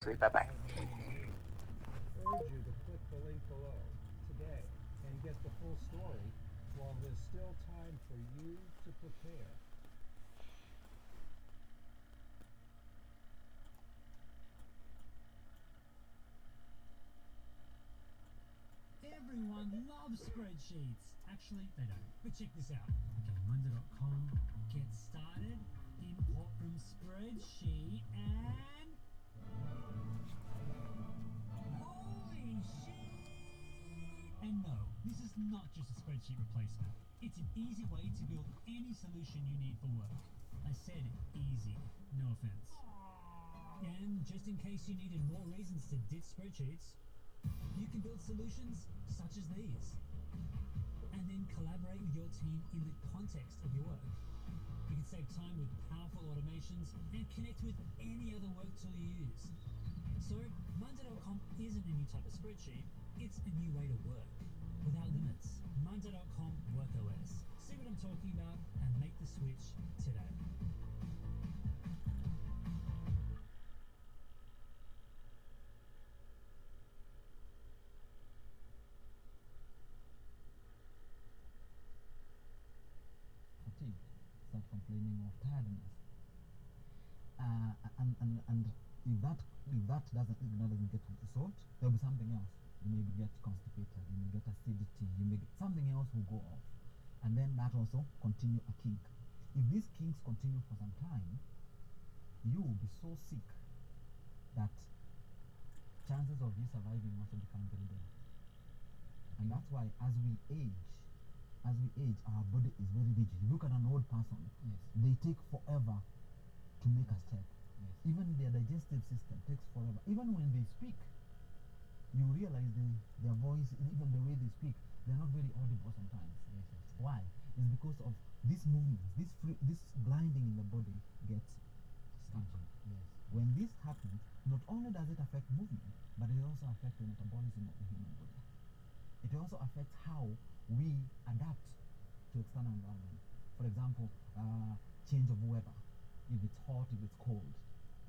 Bye bye. urge you to click the link below today and get the full story while there's still time for you to prepare. Everyone loves spreadsheets. Actually, they don't. But check this out. Okay, Monday.com, get started, import from spreadsheet, and. Not just a spreadsheet replacement. It's an easy way to build any solution you need for work. I said easy, no offense. And just in case you needed more reasons to ditch spreadsheets, you can build solutions such as these. And then collaborate with your team in the context of your work. You can save time with powerful automations and connect with any other work tool you use. So, Monday.com isn't a new type of spreadsheet, it's a new way to work without limits. Monday.com Work OS. See what I'm talking about and make the switch today. fatigue, start complaining of tiredness. Uh, and, and, and if that if that doesn't if that doesn't get resolved, there'll be something else. You may get constipated, you may get acidity, you may get something else will go off. And then that also continue a kink. If these kinks continue for some time, you will be so sick that chances of you surviving also become very low. And that's why as we age, as we age, our body is very rigid. You look at an old person, Yes. they take forever to make a step. Yes. Even their digestive system takes forever. Even when they speak, you realize they, their voice, even the way they speak, they're not very audible sometimes. Yes, yes. Why? It's because of these movements, this this blinding in the body gets stunted. Yes. When this happens, not only does it affect movement, but it also affects the metabolism of the human body. It also affects how we adapt to external environment. For example, uh, change of weather. If it's hot, if it's cold.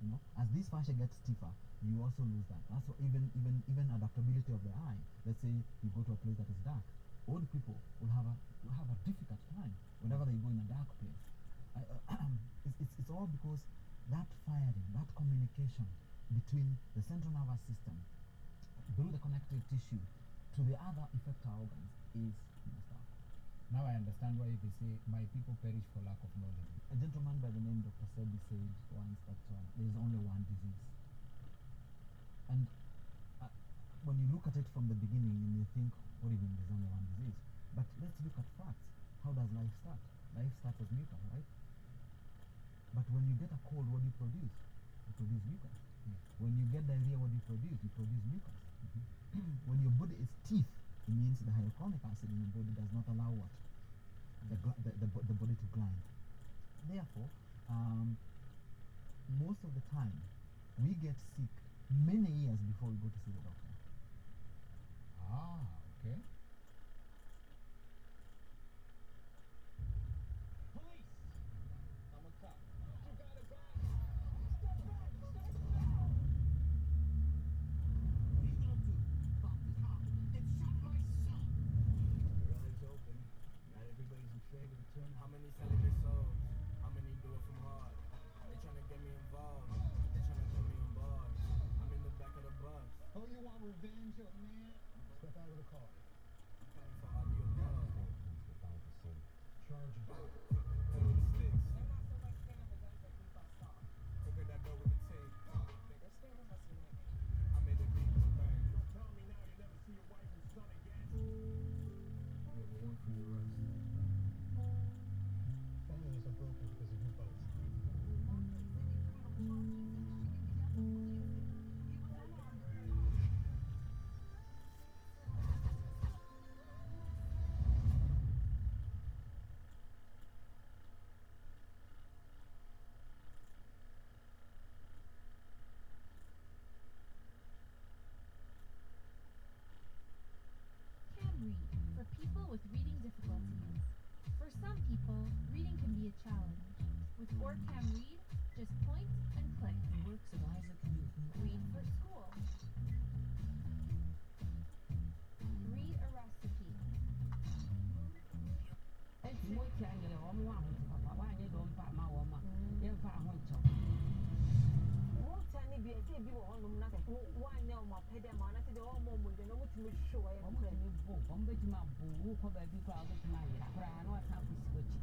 You know, as this fascia gets stiffer, you also lose that. Also, even even even adaptability of the eye. Let's say you go to a place that is dark. Old people will have a will have a difficult time whenever they go in a dark place. I, uh, it's, it's, it's all because that firing, that communication between the central nervous system through the connective tissue to the other effector organs is messed up. Now I understand why they say my people perish for lack of knowledge. A gentleman by the name Dr. Sebi said once that uh, there is only one disease. And uh, when you look at it from the beginning, you may think, what even there's only one disease? But let's look at facts. How does life start? Life starts as mucus, right? But when you get a cold, what do you produce? You produce mucus. When you get diarrhea, what do you produce? You produce mucus. when your body is stiff, it means the hyaluronic acid in your body does not allow what? The, gl- the, the, the body to grind. Therefore, um, most of the time, we get sick many years before we go to see the doctor. Ah, okay. Police! I'm a revenge, young man? Step out of the car. Of. Charge for people with reading difficulties. For some people, reading can be a challenge. With OrCam Read, Just point and click. The works of Isaac Newton. Read for school. Read a recipe. Mm. eti ɔmo dwa na ɔmotumi hwe wɔ yɛ wɔn korɛ tumi bo wɔn bɛtumi abo wokɔ baabi koraa wobɛtumi ayera koraa na wasan akɔsi w'akyi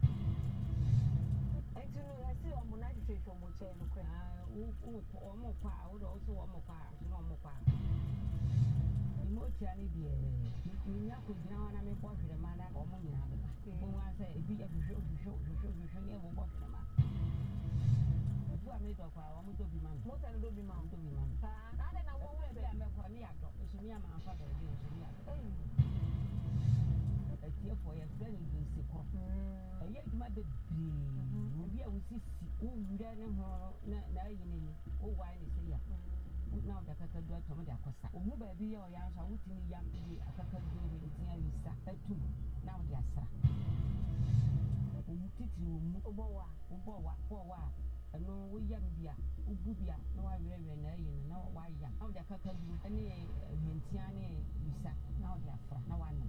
ɛnti no ɛsɛ ɔmo no ahwehwɛhwɛ ɔmo kyɛn no korɛ Ah, wo- wokɔ wɔn kɔ a wode wo so wɔn kɔ a so na wɔn kɔ a mo tia ne deɛ menya kɔgyina hɔ na mebɔ hwerɛma na wɔn nyinaa bɛba bohu a sɛ ebi ahwehwɛ ohwehwɛ ohwehwɛ ohwehwɛ ne ɛbobɔ hwerɛma ebu a medɔ kɔ a wɔn dɔ bi ma me mota no do bi ma wɔn wo dɔ bi ma me saa na adɛn na wɔwɔ wɔwɔ bi a baabi mɛkɔ ne yɛadɔ nso ne ama amfa baabi nso ne Ɛyɛ adwuma bebree obi a wosisi wowura ne ho na na ayi n'ani wowae ne sɛ ya na wode akakadu atɔm de akɔsa ɔmu baabi yɛ ɔyɛ nso a wotumi yam de akakadu hwentia wisa atum na wode asra ɔmu titiri wɔ mu wobɔ wo a wobɔ wa. Bɔ wa a ɛno woyam bi a wobu bi a na wawerɛwerɛ na ayi no na wayam na wode akakadu ne hwentia ne wisa na wode afra na wanom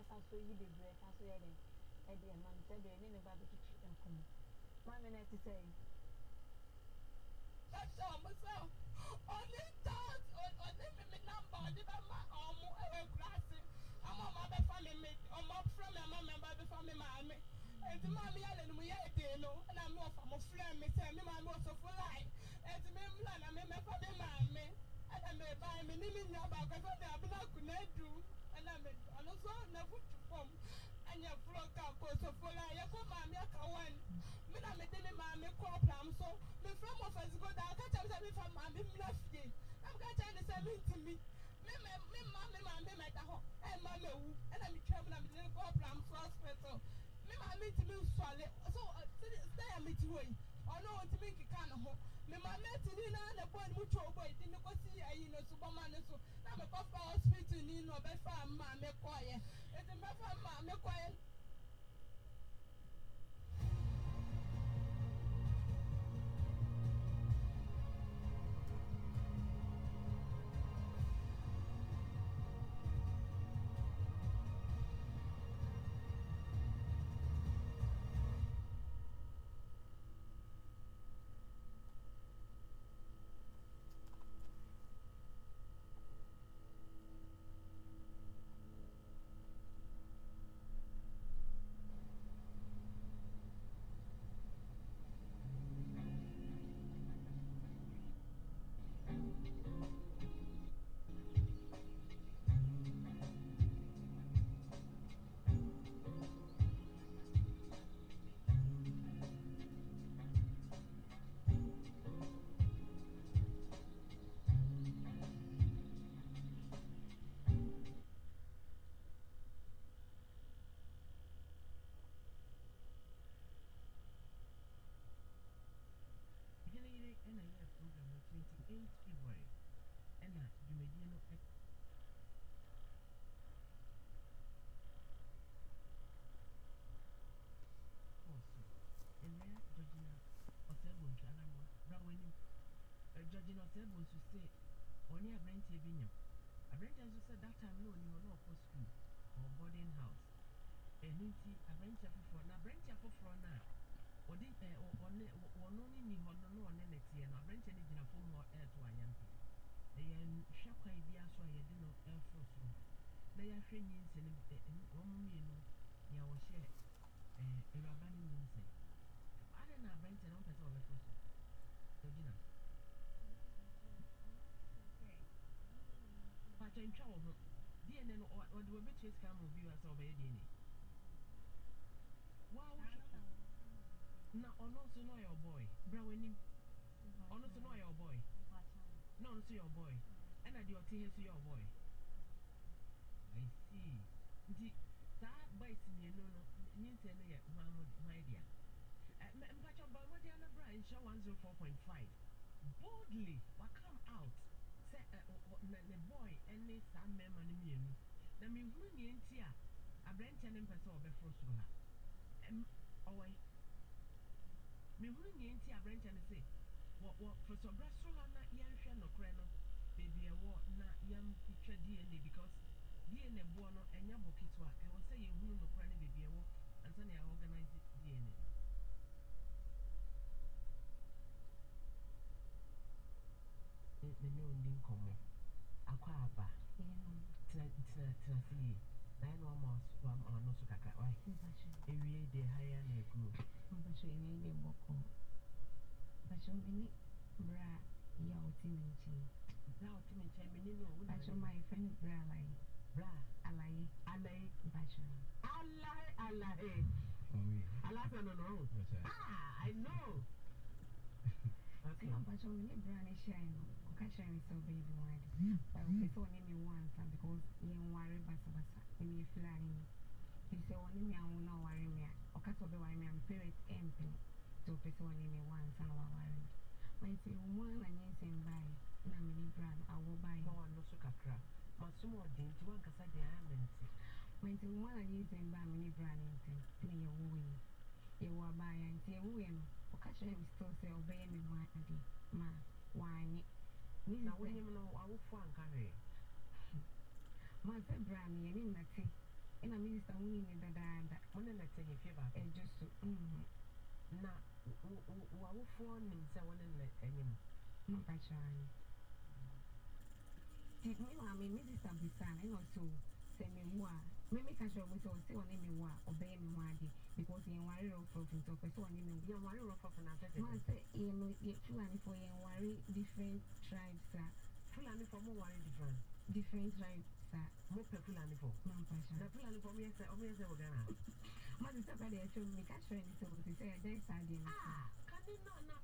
ɛsa so yi bebree ɛsa so yɛ den ɛde ɛma no sɛ deɛ ne ne ba bɛtwitwi nkɔmmɔ maame no ɛte sɛ yi Ẹ̀sọ́ ọmọ sọ, ọ̀ní tọ́t, ọ̀ní mímí nọ́mbà ọ̀dí bá má ọmọ ẹ̀wẹ̀ kúrásì. Ọmọ ọmọ abẹ́ fọ́ mi mi, ọmọ fúrẹ́ mi ọmọ mi ọmọ abẹ́ fọ́ mi màá mi. Ètí máa mi yálẹ̀ ni mo yẹ èdè nù, ẹ̀nà mi ọ̀fà mo fúrẹ́ mi sẹ́, mi máa mi ọ̀sọ̀ fún láì. Ètí mi múlà nà mi mẹ́fọ́ mi màá mi. Ẹ̀nà mi báyìí mi ní mi ní ọba àgbẹ̀fọ́ mi àbúrò kù náà dùn. Ẹ̀nà mi ọ̀nà sọ ọ̀nà fún tù fọ́m. Ẹ̀nyẹ̀ fúrọ̀ ká kó ọ̀sọ̀ fún láì, yẹ kó màá mi ẹ̀ka wọ́n. Me na me de me maame kɔ pram so me fira mo fɛ zigo da aka kyerɛ me sɛ me fa maame mmira fie na me ka kyerɛ ne sɛ me ntumi me mɛ me ma me maame mɛ da hɔ ɛmma me wu ɛna me twɛ mu na me de ne kɔ pram so hospital me maame ntumi nsɔle so ɛ, sɛ sɛ yɛ me ti hɔ yi ɔno ntumi nkeka ne ho me maame ati ni na na bɔ ne mu twɛ ɔbɔ yi de me kɔ si ayi ne so bɔma ne so na me kɔ fa hospital ni na ɔbɛfa maame kɔɔyɛ eti me fa maame kɔɔyɛ. Yɛrɛ ɔne aberanteɛ bi nyam. Aberanteɛ nso sɛ that time na ɔni hɔ na ɔkɔ school or boarding house. Ɛno nti aberanteɛ foforɔ na aberanteɛ foforɔ no a ɔde ɛ ɔ- ɔne ɔno ne ni hɔ no na ɔne ne teɛ no gyina fam hɔ ɛreto ayampa ɛyɛ nhwɛ kwan bi aso a yɛde no ɛforo soro na yɛahwɛ nyinsa no ɛ ɛn- wɔn mmienu nea wɔhyɛ ɛɛ awuraba no nyinsa ade na aberanteɛ no ɔmpɛ sɛ ɔbɛforo so ɔgyina pakyɛ ntwa wɔ ho. Dna no ɔde wɔbɛtua sika ma obi wa sɛ ɔbɛyɛ dna waa wohwɛ na ɔno nso no ɔyɛ ɔbɔy bra w'anim. Ɔno nso no ɔyɛ ɔbɔy na ɔno nso yɛ ɔbɔy ɛna deɛ ɔte ha nso yɛ ɔbɔy i see. Nti saa boys mmienu no nyinsɛn no yɛ hwan dea mpakyɛ bɔmmɔden no bra nhyɛ 104.5 boldly the boy and the Sam Memon in you. The mean Union Tia, a branch and impersonal before Sula. And away. Me Union Tia branch and say, What what for so Brasula, not young Shan or Crano, baby, a war, not young picture DNA because DNA Buono and Yabokitwa, I will say you will not. aba tina tina tina na yɛn wɔn ma ɔno so kakra wae ewie de ha na egu. mbakyɛ ewie de bɔkɔ mbakyɛ mini bra yɛ ɔte mi nkyɛn. bra ɔte mi nkyɛn mini no ɔwɔ mbakyɛ ma yɛ fɛ no bra alaye. bra alaye alaye mbakyɛ. alaye alaye alaye no no. Ah i know. mbakyɛ mini bra ne hyɛn no. Ɔka kyerɛ me sɛ ɔbɛyɛ bi ho ade but ɔne me ansa because yɛnware basabasa ɛne yɛfiri ane ni ɛfiri sɛ ɔne me awo na ɔware me a ɔka sɛ ɔbɛware me a me parent ɛmpene nti ɔpɛ sɛ ɔne me wo ansa na waware me manti mu a na nyɛnsɛm baeɛ na mene berɛ a awɔ baeɛ ma wano so kakra. Masom ɔden nti wankasa deɛ ayɛ me nte manti mu a na nyɛnsɛm baa mene berɛ a ne ntɛm na yɛwo yi yɛwɔ abaayɛ nti yɛwoeɛ no ɔka kyerɛ me still sɛ ɔbɛyɛ me ho ade ma ne na wonyim no awofo anka hwee mansɛ bra me yɛne nnate ɛna minista wo nyini dadaada wone nnate ne fie baako ɛgye so na wawofoɔ nim sɛ wone nna anim mapa kyerɛ ne nti me maame minista bisaa no ɛna ɔsɛ sɛ mewu a memeka kyerɛ mu sɛ ɔse ɔne mewu a ɔbɛyɛ me ho adeɛ because yɛn ware rɔfrɔfo nti ɔpɛ sɛ ɔne no yɛn ware rɔfrɔfo na afɛfɛ maa sɛ yɛn no yɛ for yɛn ware different tribes a fulanifo more ware different different tribes a mo pɛ fulanifo na fulanifo mo yɛ sɛ ɔmo yɛ sɛ wɔ ghana mɔdi sɛ bɛrɛ ɛtwa mu nika kyerɛ ni sɛ wɔsi sɛ ɛdɛ sadeɛ no sɛ. kadi nɔ na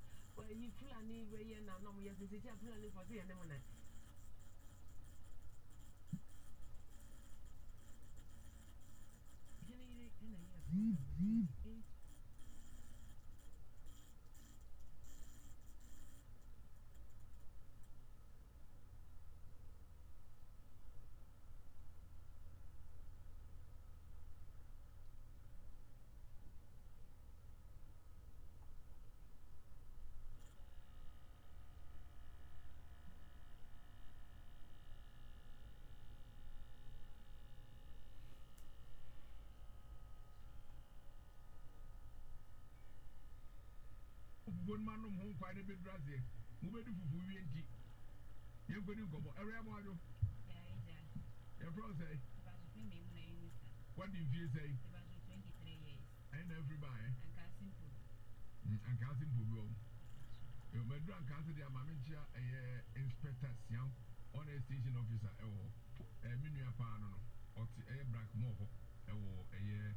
yi fulani yɛ na you mo yɛ sɛ sɛ ti a fulanifo ti for ne mo na. no man no home quite a bit brazier. Who made you for you and tea? You couldn't go. A rare model. Your brother. What did you say? About twenty three years. Eh? And everybody. Mm, and Cassim Poo. And Cassim Poo. You may drink Cassim, dear Mamicha, a eh, eh, inspector, young, on a station officer, a minia pano, or a black moho, a war, a year,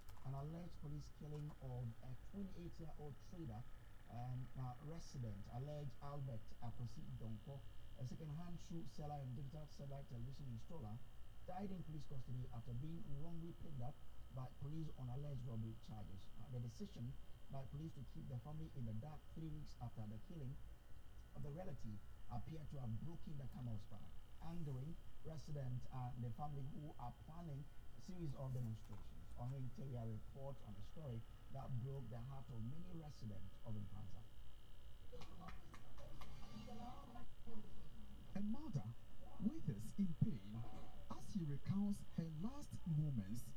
an alleged police killing of a 28-year-old trader and uh, resident, alleged Albert Akosi Donko, a second-hand shoe seller and digital satellite television installer, died in police custody after being wrongly picked up by police on alleged robbery charges. Uh, the decision by police to keep the family in the dark three weeks after the killing of the relative appeared to have broken the camel's back, angering residents and the family who are planning a series of demonstrations. Ohinteria report on a story that broke the heart of many residents of Nkranza. A mother withers in pain as she recounts her last moments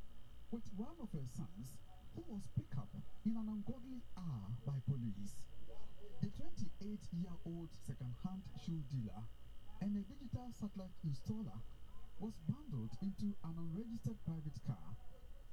with one of her sons who was picked up in an ungodly hour by police. The 28-year-old second-hand shoe dealer and a digital satellite installer was bundled into an unregistered private car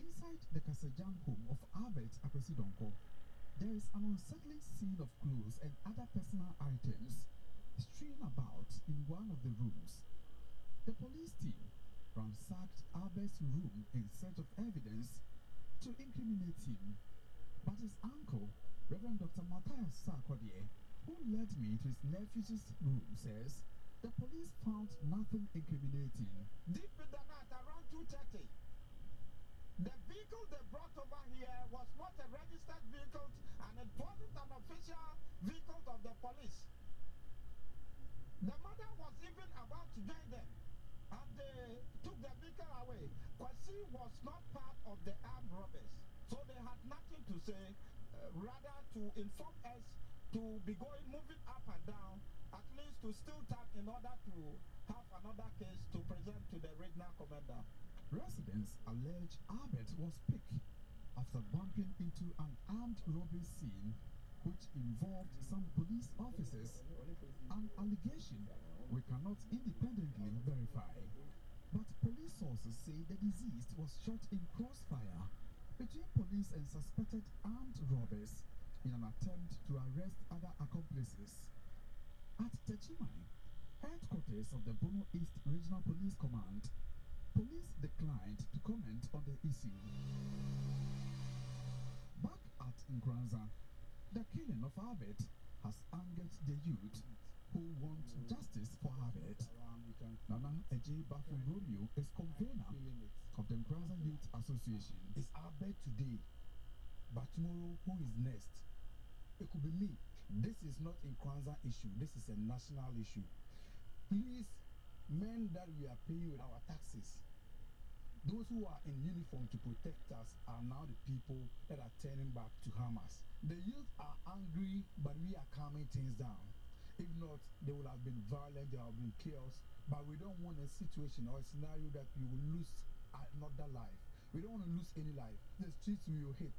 Inside the Kasajan home of Albert Apresidonko, there is an unsettling scene of clothes and other personal items strewn about in one of the rooms. The police team ransacked Albert's room in search of evidence to incriminate him. But his uncle, Reverend Dr. Matthias Sarkodie, who led me to his nephew's room, says the police found nothing incriminating. Deep in the night, around 2.30, the vehicle they brought over here was not a registered vehicle and it wasn't an official vehicle of the police. The mother was even about to join them and they took the vehicle away. Kwasi was not part of the armed robbers. So they had nothing to say, uh, rather to inform us to be going, moving up and down, at least to still tap in order to have another case to present to the regional commander. Residents allege Albert was picked after bumping into an armed robbery scene which involved some police officers, an allegation we cannot independently verify. But police sources say the deceased was shot in crossfire between police and suspected armed robbers in an attempt to arrest other accomplices. At Techiman, headquarters of the Bono East Regional Police Command, police declined to comment on the issue. Back at Nkranza, the killing of Albert has angered the youth who want justice for Albert. Nana Eje Bafu Romeo is convener of the Nkranza Youth Association. It's Albert today, but tomorrow who is next? It could be me. This is not a Nkranza issue. This is a national issue. Please, men that we are paying with our taxes, those who are in uniform to protect us are now the people that are turning back to harm us. The youth are angry, but we are calming things down. If not, there will have been violence, there will have been chaos, but we don't want a situation or a scenario that we will lose another life. We don't want to lose any life. The streets we will hit.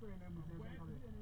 different and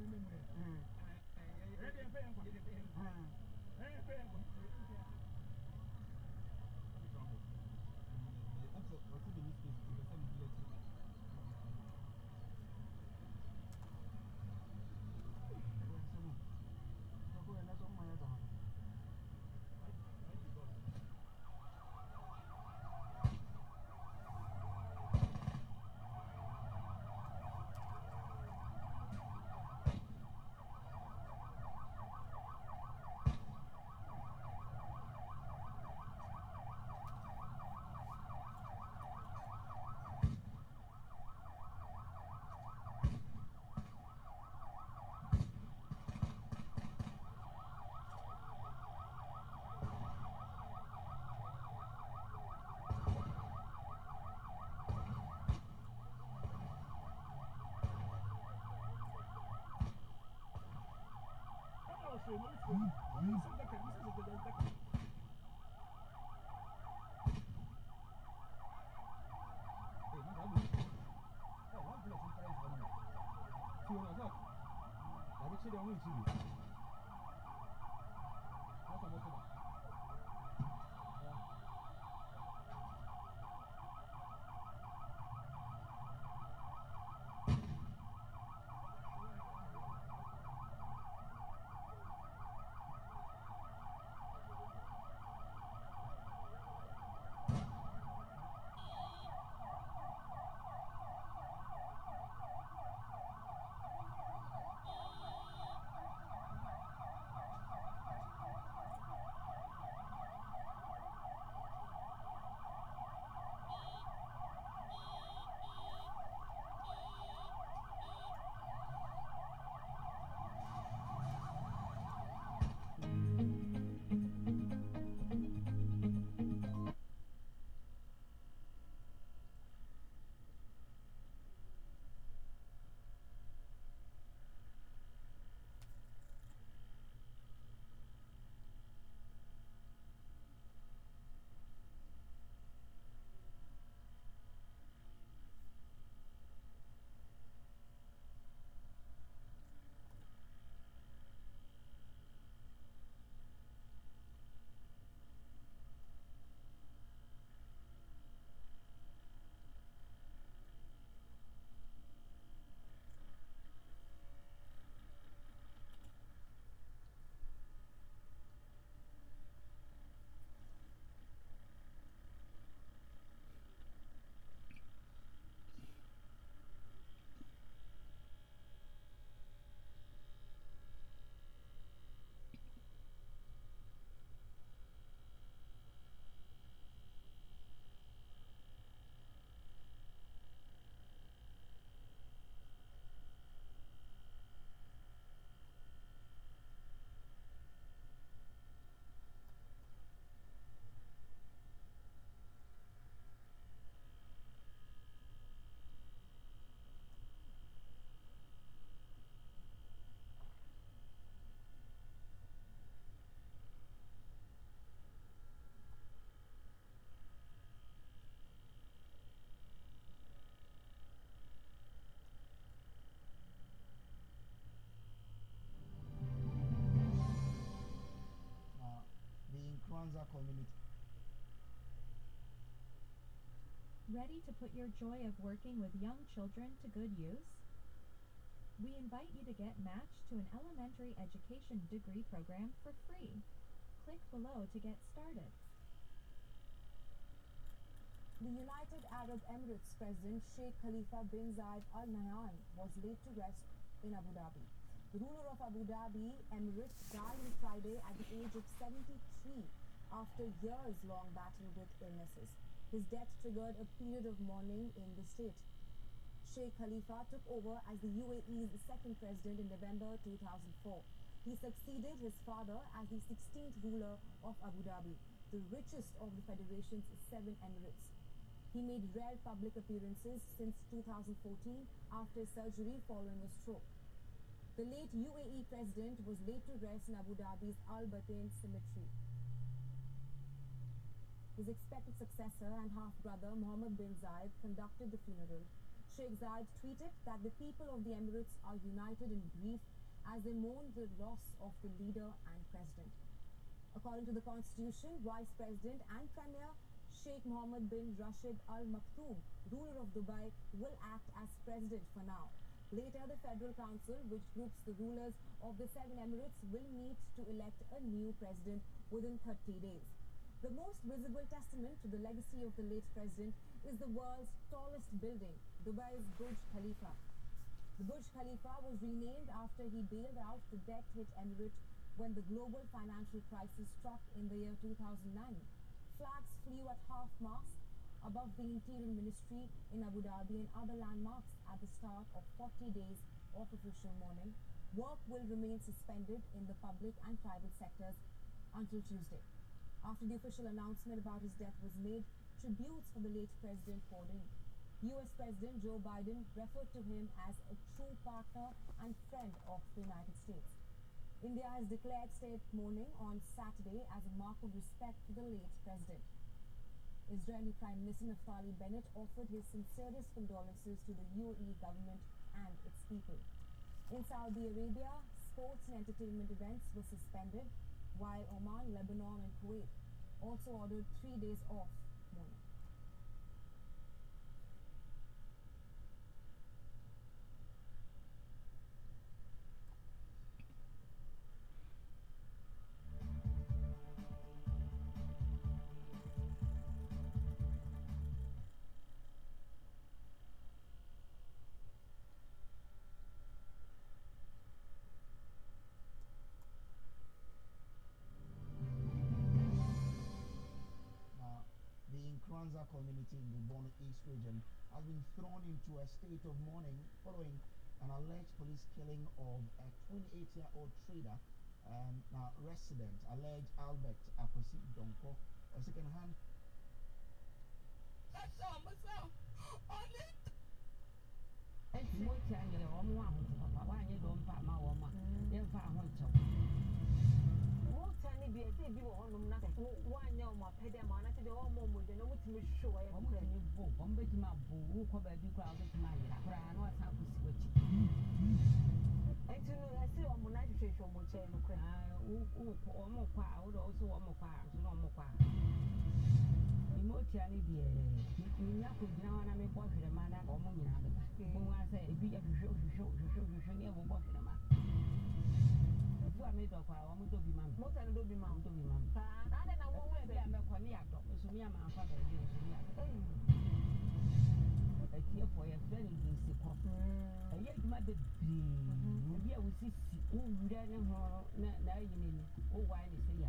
지원하자 나비 체령이 지금 Ready to put your joy of working with young children to good use? We invite you to get matched to an elementary education degree program for free. Click below to get started. The United Arab Emirates President Sheikh Khalifa bin Zayed Al Nahyan was laid to rest in Abu Dhabi. The ruler of Abu Dhabi Emirates died on Friday at the age of 73 after years long battle with illnesses. His death triggered a period of mourning in the state. Sheikh Khalifa took over as the UAE's second president in November 2004. He succeeded his father as the 16th ruler of Abu Dhabi, the richest of the federation's seven emirates. He made rare public appearances since 2014 after surgery following a stroke. The late UAE president was laid to rest in Abu Dhabi's Al Bateen Cemetery. His expected successor and half-brother Mohammed bin Zayed conducted the funeral. Sheikh Zayed tweeted that the people of the Emirates are united in grief as they mourn the loss of the leader and president. According to the constitution, Vice President and Premier Sheikh Mohammed bin Rashid Al Maktoum, ruler of Dubai, will act as president for now. Later, the Federal Council, which groups the rulers of the seven emirates, will meet to elect a new president within 30 days. The most visible testament to the legacy of the late president is the world's tallest building, Dubai's Burj Khalifa. The Burj Khalifa was renamed after he bailed out the debt-hit emirate when the global financial crisis struck in the year 2009. Flags flew at half-mast above the Interior Ministry in Abu Dhabi and other landmarks at the start of 40 days of official mourning. Work will remain suspended in the public and private sectors until Tuesday. After the official announcement about his death was made, tributes for the late president poured in. US President Joe Biden referred to him as a true partner and friend of the United States. India has declared state mourning on Saturday as a mark of respect to the late president. Israeli Prime Minister Naftali Bennett offered his sincerest condolences to the UAE government and its people. In Saudi Arabia, sports and entertainment events were suspended, while Oman, Lebanon, and Kuwait also ordered three days off Nkranza community in the Bono East region has been thrown into a state of mourning following an alleged police killing of a 28-year-old trader, um, now resident, alleged Albert Akosi Donko, a second-hand. Eti moti ne bi ɛsɛ bi wɔ hɔnom na wo- woanyɛ ɔmo apɛdeɛ ama anaasɛ deɛ ɔmo ɔmo gya na ɔmotumi hwe wɔ yɛ Wɔn tumi bo wɔn bɛtumi abo wokɔ baabi koraa wobɛtumi ayera koraa na wasan akɔsi w'akyi. Nti no ɛsɛ ɔmo na ahwehwɛhwɛ ɔmo nkyɛn no wokɔ ɔmo kɔ a wode ɔwo so wɔmo kɔ a nso na ɔmo kɔ a emotia no deɛ menya kɔgyina hɔ na mebɔ hwerɛma na ɔmo nyinaa bɛba bohu a sɛ ebi ahwehwɛ hwehwɛ hwehwɛ hwehwɛ ne ɛbobɔ hwerɛma a medɔ kɔ a ɔmo dɔ bi ma me Mota no dɔ bi ma wo. dɔ bi ma me Saa na adɛn na wɔwɔ ɛberɛ bi a mɛkɔ ne yɛadɔ nso me ama amfa baabi nso me yɛadɔ atiefoɔ yɛfrɛ no dunsikɔ ɛyɛ adwuma bebree ebi a wosisi wowura ne ho na na ayi n'ani wowae ne sɛ ya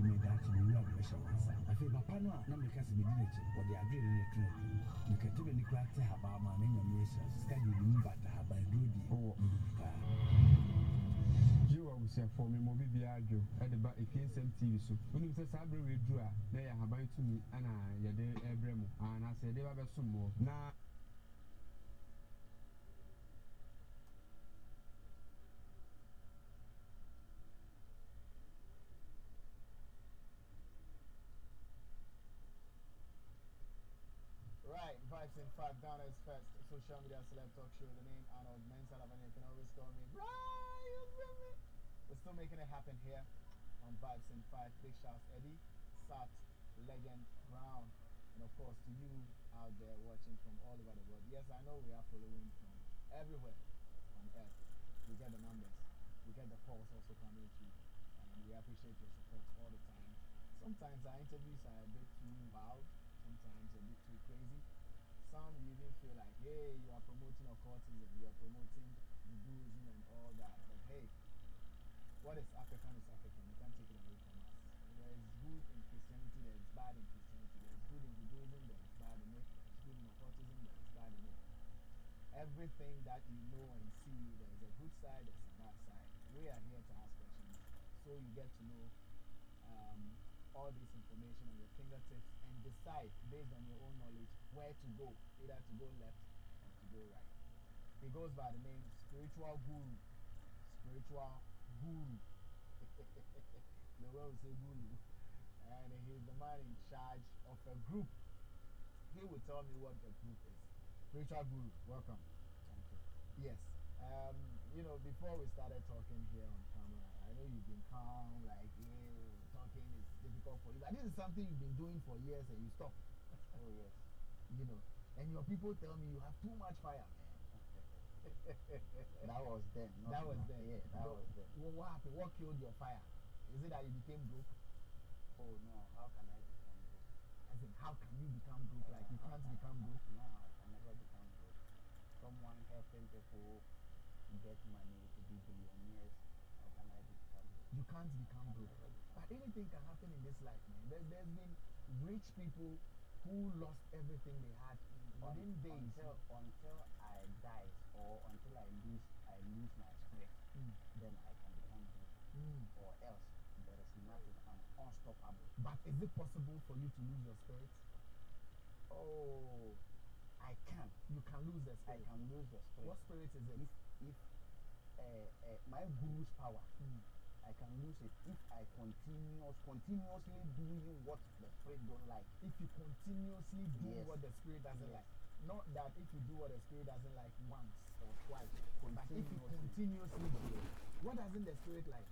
bi mi da akyi mi wura mi hyɛ wɔn nsa afei papa no a na mi ka sɛ mi di n'akyi wɔde adwene mi kɛtɛ mi nikura te ha baa ma ne nya mi ehyia sika de mi bata ha baa duro die ɔwɔ paa. yi abusuafo mi mo bibi adwo ɛde ba efie nsɛm tv so onim sɛ saa abere wei duro a na yɛ ahaban tumi ɛna yɛde ɛbrɛ mu anaasɛ yɛde ba bɛ som wɔ. Vibes in 5, Ghana's first social media celeb talk show. The name Arnold Mensah you can always call me Brian. We're still making it happen here on Vibes in 5. Big shouts Eddie, Sat, Legend, Brown, and of course to you out there watching from all over the world. Yes, I know we are following from everywhere on earth. We get the numbers, we get the calls also coming through, and we appreciate your support all the time. Sometimes our interviews are a bit too wild, sometimes a bit too crazy. Some you even feel like, hey, you are promoting occultism, you are promoting Buddhism and all that. But hey, what is African is African. You can't take it away from us. There is good in Christianity, there is bad in Christianity. There is good in Buddhism, there is bad in it. There is good in occultism, there is bad in it. Everything that you know and see, there is a good side, there is a bad side. We are here to ask questions so you get to know um, all this information on your fingertips and decide based on your own knowledge where to go, either to go left or to go right. He goes by the name Spiritual Guru. Spiritual Guru. the world will say Guru. And he's the man in charge of a group. He will tell me what the group is. Spiritual Guru, welcome. Thank you. Yes. Um, you know, before we started talking here on camera, I know you've been calm, like, yeah, talking is difficult for you. But this is something you've been doing for years and you stop. oh, yes. You know, and your people tell me you have too much fire, man. That was then, not That was now. then. Yeah, that But was then. What, what happened? What killed your fire? Is it that you became broke? Oh no, how can I become broke? I said, how can you become broke? Like you can't become broke. No, I can never become broke. Someone helping people to get money to be billionaires, how can I become broke? You can't become broke. But anything can happen in this life, man. There, there's been rich people who lost everything they had within days. Until, until I die or until I lose I lose my spirit, Mm. then I can become. Mm. Or else there is nothing. I'm unstoppable. But is it possible for you to lose your spirit? Oh, I can. You can lose the I can lose the spirit. What spirit is it? If if uh, uh, my guru's power, Mm. I can lose it if I continuous continuously doing what the spirit don't like. If you continuously do Yes. what the spirit doesn't Yes. like. Not that if you do what the spirit doesn't like once or twice, but if you Continuously. do it. What doesn't the spirit like?